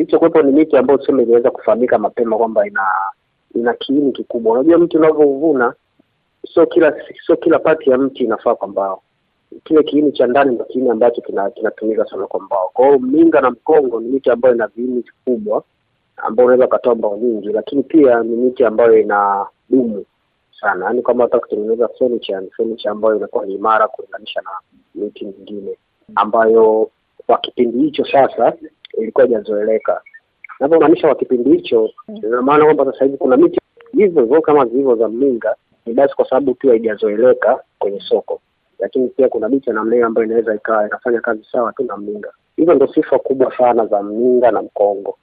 kilichokuwepo ni miti ambayo tuseme iliweza kufahamika mapema kwamba ina ina kiini kikubwa. Unajua mti unavyovuna sio kila sio kila pati ya mti inafaa kwa mbao. Kile kiini cha ndani ndio kiini ambacho kina- kinatumika sana kwa mbao. Kwa hiyo mninga na mkongo ni miti ambayo ina viini vikubwa ambao unaweza ukatoa mbao nyingi, lakini pia ni miti ambayo ina dumu sana, yaani kama unataka kutengeneza furniture, ni furniture ambayo inakuwa ni imara kulinganisha na miti mingine ambayo kwa kipindi hicho sasa ilikuwa haijazoeleka. Navyomaanisha kwa kipindi hicho, ina maana kwamba sasa hivi kuna miti hivyo hivyo kama zilivyo za mninga, ni basi kwa sababu pia haijazoeleka kwenye soko, lakini pia kuna miti ya namna hiyo ambayo inaweza ikawa inafanya kazi sawa tu na mninga. Hizo ndo sifa kubwa sana za mninga na mkongo.